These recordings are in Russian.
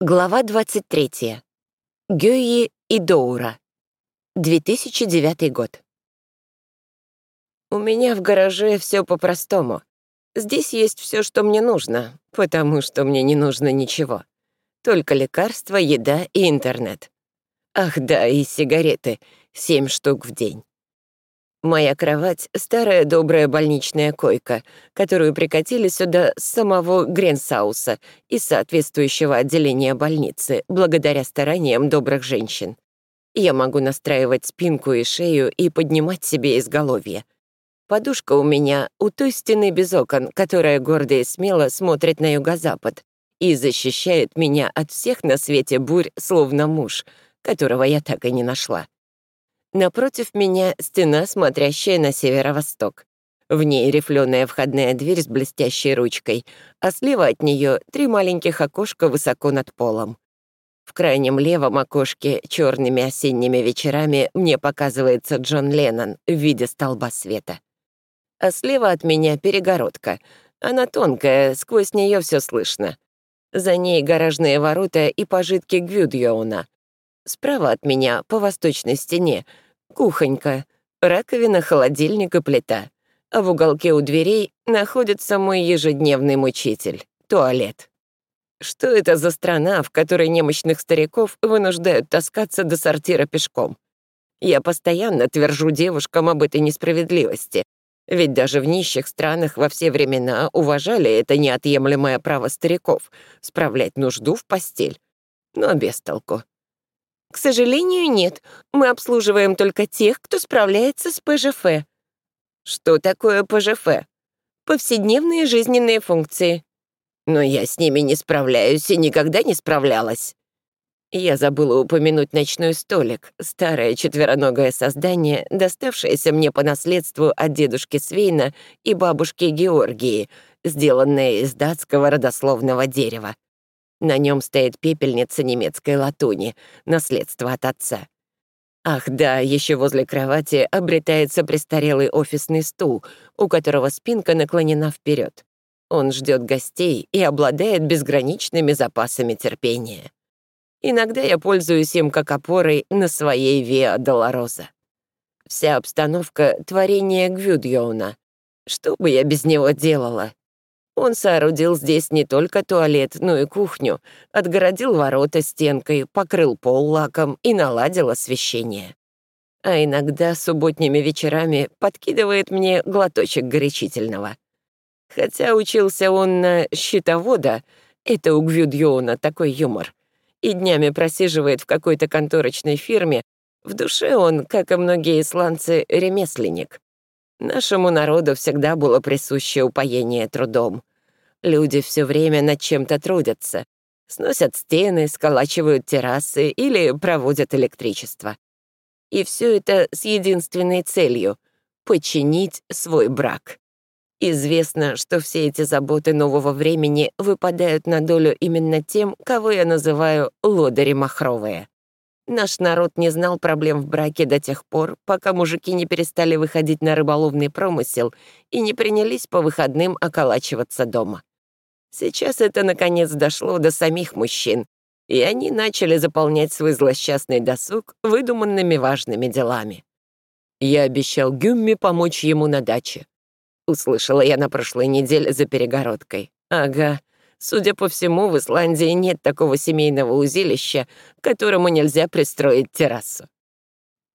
Глава 23. Гёи и Доура. 2009 год. У меня в гараже все по-простому. Здесь есть все, что мне нужно, потому что мне не нужно ничего. Только лекарства, еда и интернет. Ах да, и сигареты. Семь штук в день. Моя кровать — старая добрая больничная койка, которую прикатили сюда с самого Гренсауса из соответствующего отделения больницы, благодаря стараниям добрых женщин. Я могу настраивать спинку и шею и поднимать себе изголовье. Подушка у меня у той стены без окон, которая гордо и смело смотрит на юго-запад и защищает меня от всех на свете бурь, словно муж, которого я так и не нашла. Напротив меня стена, смотрящая на северо-восток. В ней рифленая входная дверь с блестящей ручкой, а слева от нее три маленьких окошка высоко над полом. В крайнем левом окошке черными осенними вечерами мне показывается Джон Леннон в виде столба света. А слева от меня перегородка. Она тонкая, сквозь нее все слышно. За ней гаражные ворота и пожитки Гвюдьоуна. Справа от меня, по восточной стене, Кухонька, раковина, холодильник и плита. А в уголке у дверей находится мой ежедневный мучитель — туалет. Что это за страна, в которой немощных стариков вынуждают таскаться до сортира пешком? Я постоянно твержу девушкам об этой несправедливости, ведь даже в нищих странах во все времена уважали это неотъемлемое право стариков — справлять нужду в постель. Но без толку. К сожалению, нет. Мы обслуживаем только тех, кто справляется с ПЖФ. Что такое ПЖФ? Повседневные жизненные функции. Но я с ними не справляюсь и никогда не справлялась. Я забыла упомянуть ночной столик, старое четвероногое создание, доставшееся мне по наследству от дедушки Свейна и бабушки Георгии, сделанное из датского родословного дерева. На нем стоит пепельница немецкой латуни, наследство от отца. Ах да, еще возле кровати обретается престарелый офисный стул, у которого спинка наклонена вперед. Он ждет гостей и обладает безграничными запасами терпения. Иногда я пользуюсь им как опорой на своей Виа Долороза. Вся обстановка — творение Гвюдьоуна. Что бы я без него делала? Он соорудил здесь не только туалет, но и кухню, отгородил ворота стенкой, покрыл пол лаком и наладил освещение. А иногда субботними вечерами подкидывает мне глоточек горячительного. Хотя учился он на счетовода, это у Гвюдьоуна такой юмор, и днями просиживает в какой-то конторочной фирме, в душе он, как и многие исландцы, ремесленник. Нашему народу всегда было присуще упоение трудом. Люди все время над чем-то трудятся. Сносят стены, сколачивают террасы или проводят электричество. И все это с единственной целью — починить свой брак. Известно, что все эти заботы нового времени выпадают на долю именно тем, кого я называю лодыри махровые. Наш народ не знал проблем в браке до тех пор, пока мужики не перестали выходить на рыболовный промысел и не принялись по выходным околачиваться дома. Сейчас это, наконец, дошло до самих мужчин, и они начали заполнять свой злосчастный досуг выдуманными важными делами. Я обещал Гюмми помочь ему на даче. Услышала я на прошлой неделе за перегородкой. Ага, Судя по всему, в Исландии нет такого семейного узилища, которому нельзя пристроить террасу.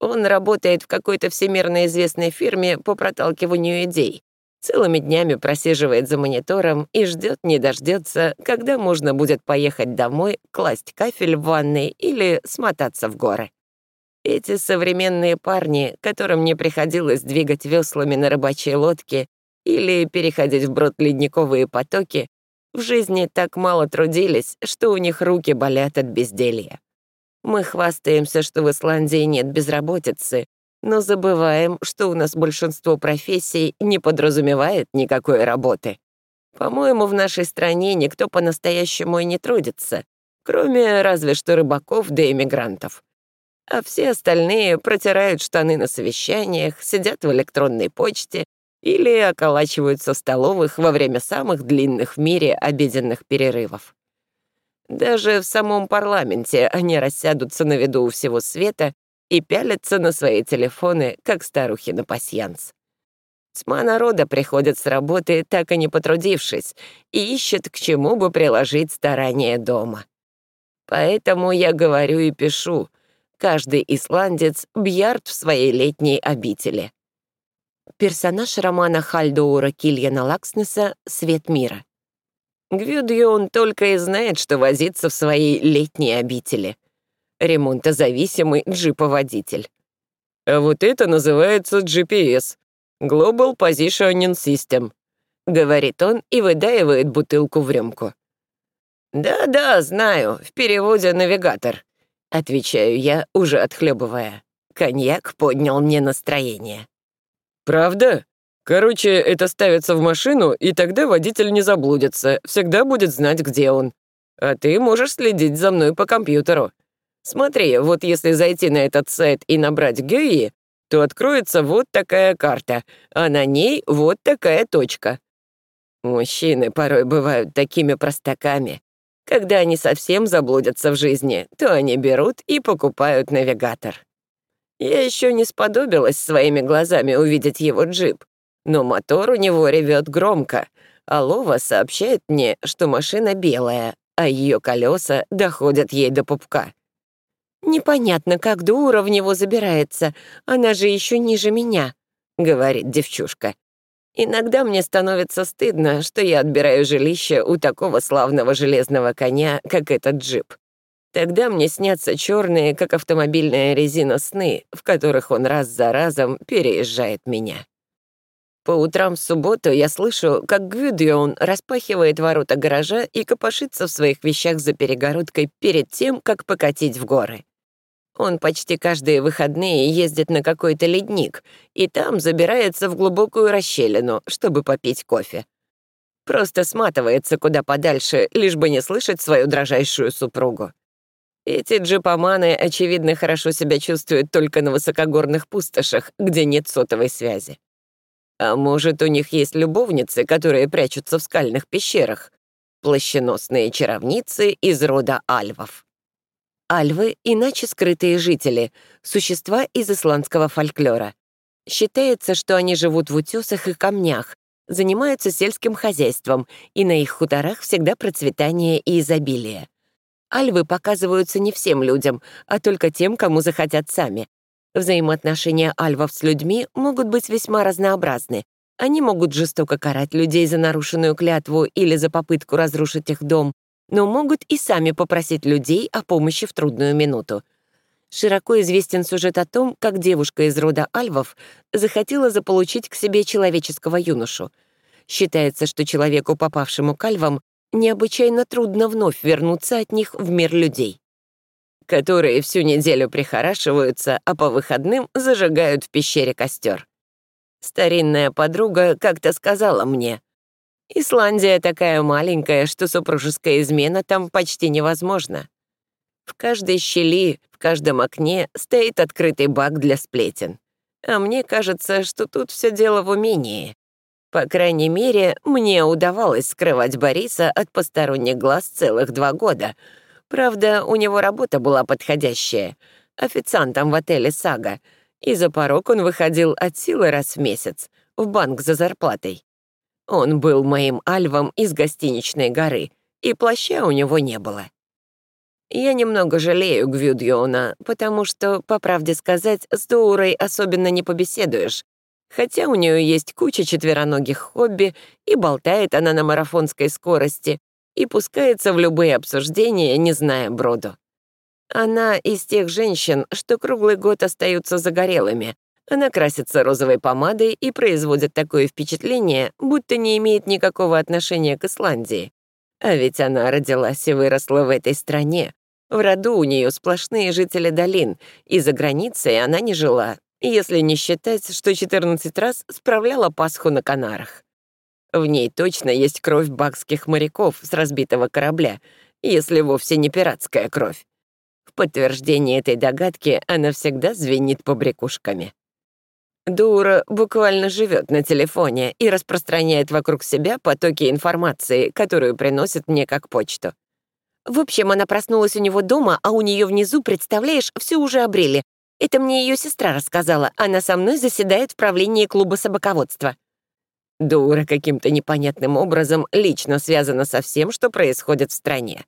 Он работает в какой-то всемирно известной фирме по проталкиванию идей. Целыми днями просиживает за монитором и ждет не дождется, когда можно будет поехать домой, класть кафель в ванной или смотаться в горы. Эти современные парни, которым не приходилось двигать веслами на рыбачьей лодке или переходить вброд ледниковые потоки, в жизни так мало трудились, что у них руки болят от безделья. Мы хвастаемся, что в Исландии нет безработицы, но забываем, что у нас большинство профессий не подразумевает никакой работы. По-моему, в нашей стране никто по-настоящему и не трудится, кроме разве что рыбаков да иммигрантов. А все остальные протирают штаны на совещаниях, сидят в электронной почте или околачиваются в столовых во время самых длинных в мире обеденных перерывов. Даже в самом парламенте они рассядутся на виду у всего света и пялятся на свои телефоны, как старухи на пасьянс. Тьма народа приходит с работы, так и не потрудившись, и ищет, к чему бы приложить старания дома. Поэтому я говорю и пишу. Каждый исландец — бьярд в своей летней обители. Персонаж романа Хальдоура Кильяна Лакснеса «Свет мира». Гвюдьон только и знает, что возиться в своей летней обители. Ремонтозависимый джиповодитель. А вот это называется GPS — Global Positioning System, говорит он и выдаивает бутылку в рюмку. «Да-да, знаю, в переводе навигатор», — отвечаю я, уже отхлебывая. Коньяк поднял мне настроение. «Правда? Короче, это ставится в машину, и тогда водитель не заблудится, всегда будет знать, где он. А ты можешь следить за мной по компьютеру. Смотри, вот если зайти на этот сайт и набрать Гюи, то откроется вот такая карта, а на ней вот такая точка. Мужчины порой бывают такими простаками. Когда они совсем заблудятся в жизни, то они берут и покупают навигатор. Я еще не сподобилась своими глазами увидеть его джип, но мотор у него ревет громко, а Лова сообщает мне, что машина белая, а ее колеса доходят ей до пупка. «Непонятно, как дура в него забирается, она же еще ниже меня», — говорит девчушка. Иногда мне становится стыдно, что я отбираю жилище у такого славного железного коня, как этот джип. Тогда мне снятся черные, как автомобильная резина, сны, в которых он раз за разом переезжает меня. По утрам в субботу я слышу, как Гвюдион распахивает ворота гаража и копошится в своих вещах за перегородкой перед тем, как покатить в горы. Он почти каждые выходные ездит на какой-то ледник и там забирается в глубокую расщелину, чтобы попить кофе. Просто сматывается куда подальше, лишь бы не слышать свою дрожайшую супругу. Эти джипоманы, очевидно, хорошо себя чувствуют только на высокогорных пустошах, где нет сотовой связи. А может, у них есть любовницы, которые прячутся в скальных пещерах? Плащеносные чаровницы из рода альвов. Альвы — иначе скрытые жители, существа из исландского фольклора. Считается, что они живут в утесах и камнях, занимаются сельским хозяйством, и на их хуторах всегда процветание и изобилие. Альвы показываются не всем людям, а только тем, кому захотят сами. Взаимоотношения альвов с людьми могут быть весьма разнообразны. Они могут жестоко карать людей за нарушенную клятву или за попытку разрушить их дом, но могут и сами попросить людей о помощи в трудную минуту. Широко известен сюжет о том, как девушка из рода альвов захотела заполучить к себе человеческого юношу. Считается, что человеку, попавшему к альвам, необычайно трудно вновь вернуться от них в мир людей, которые всю неделю прихорашиваются, а по выходным зажигают в пещере костер. Старинная подруга как-то сказала мне, Исландия такая маленькая, что супружеская измена там почти невозможна. В каждой щели, в каждом окне стоит открытый бак для сплетен. А мне кажется, что тут все дело в умении. По крайней мере, мне удавалось скрывать Бориса от посторонних глаз целых два года. Правда, у него работа была подходящая — официантом в отеле «Сага», и за порог он выходил от силы раз в месяц, в банк за зарплатой. Он был моим альвом из гостиничной горы, и плаща у него не было. Я немного жалею Гвюдьона, потому что, по правде сказать, с Доурой особенно не побеседуешь, хотя у нее есть куча четвероногих хобби, и болтает она на марафонской скорости, и пускается в любые обсуждения, не зная броду. Она из тех женщин, что круглый год остаются загорелыми, она красится розовой помадой и производит такое впечатление, будто не имеет никакого отношения к Исландии. А ведь она родилась и выросла в этой стране. В роду у нее сплошные жители долин, и за границей она не жила, если не считать, что 14 раз справляла Пасху на Канарах. В ней точно есть кровь бакских моряков с разбитого корабля, если вовсе не пиратская кровь. В подтверждение этой догадки она всегда звенит побрякушками. Дура буквально живет на телефоне и распространяет вокруг себя потоки информации, которую приносит мне как почту. В общем, она проснулась у него дома, а у нее внизу, представляешь, все уже обрели. Это мне ее сестра рассказала. Она со мной заседает в правлении клуба собаководства. Дура каким-то непонятным образом лично связана со всем, что происходит в стране.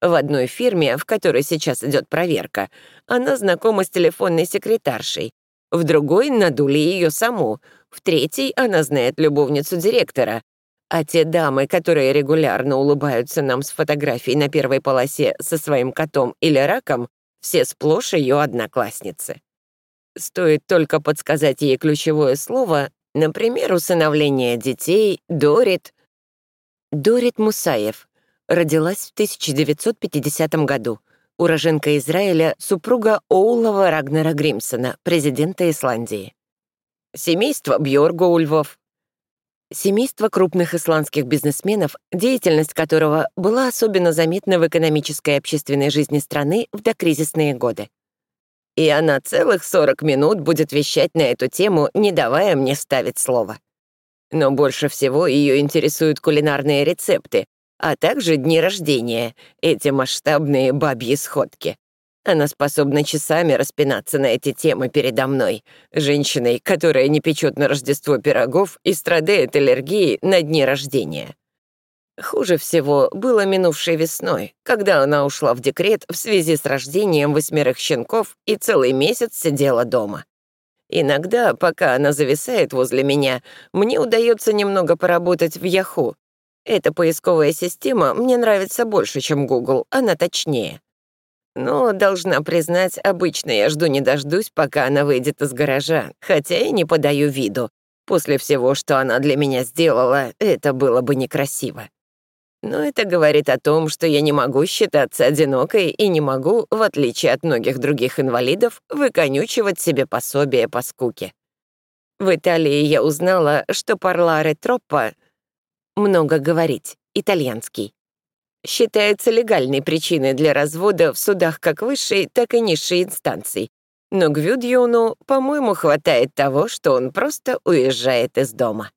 В одной фирме, в которой сейчас идет проверка, она знакома с телефонной секретаршей. В другой надули ее саму. В третьей она знает любовницу директора. А те дамы, которые регулярно улыбаются нам с фотографией на первой полосе со своим котом или раком, все сплошь ее одноклассницы. Стоит только подсказать ей ключевое слово, например, усыновление детей, Дорит. Дорит Мусаев, родилась в 1950 году. Уроженка Израиля, супруга Оулова Рагнера Гримсона, президента Исландии. Семейство Бьоргоульвов. Семейство крупных исландских бизнесменов, деятельность которого была особенно заметна в экономической и общественной жизни страны в докризисные годы. И она целых 40 минут будет вещать на эту тему, не давая мне ставить слово. Но больше всего ее интересуют кулинарные рецепты, а также дни рождения, эти масштабные бабьи сходки. Она способна часами распинаться на эти темы передо мной, женщиной, которая не печет на Рождество пирогов и страдает аллергией на дни рождения. Хуже всего было минувшей весной, когда она ушла в декрет в связи с рождением восьмерых щенков и целый месяц сидела дома. Иногда, пока она зависает возле меня, мне удается немного поработать в Яху, эта поисковая система мне нравится больше, чем Google, она точнее. Но, должна признать, обычно я жду не дождусь, пока она выйдет из гаража, хотя и не подаю виду. После всего, что она для меня сделала, это было бы некрасиво. Но это говорит о том, что я не могу считаться одинокой и не могу, в отличие от многих других инвалидов, выконючивать себе пособие по скуке. В Италии я узнала, что Парларе Троппа много говорить, итальянский. Считается легальной причиной для развода в судах как высшей, так и низшей инстанций. Но Гвюдьюну, по-моему, хватает того, что он просто уезжает из дома.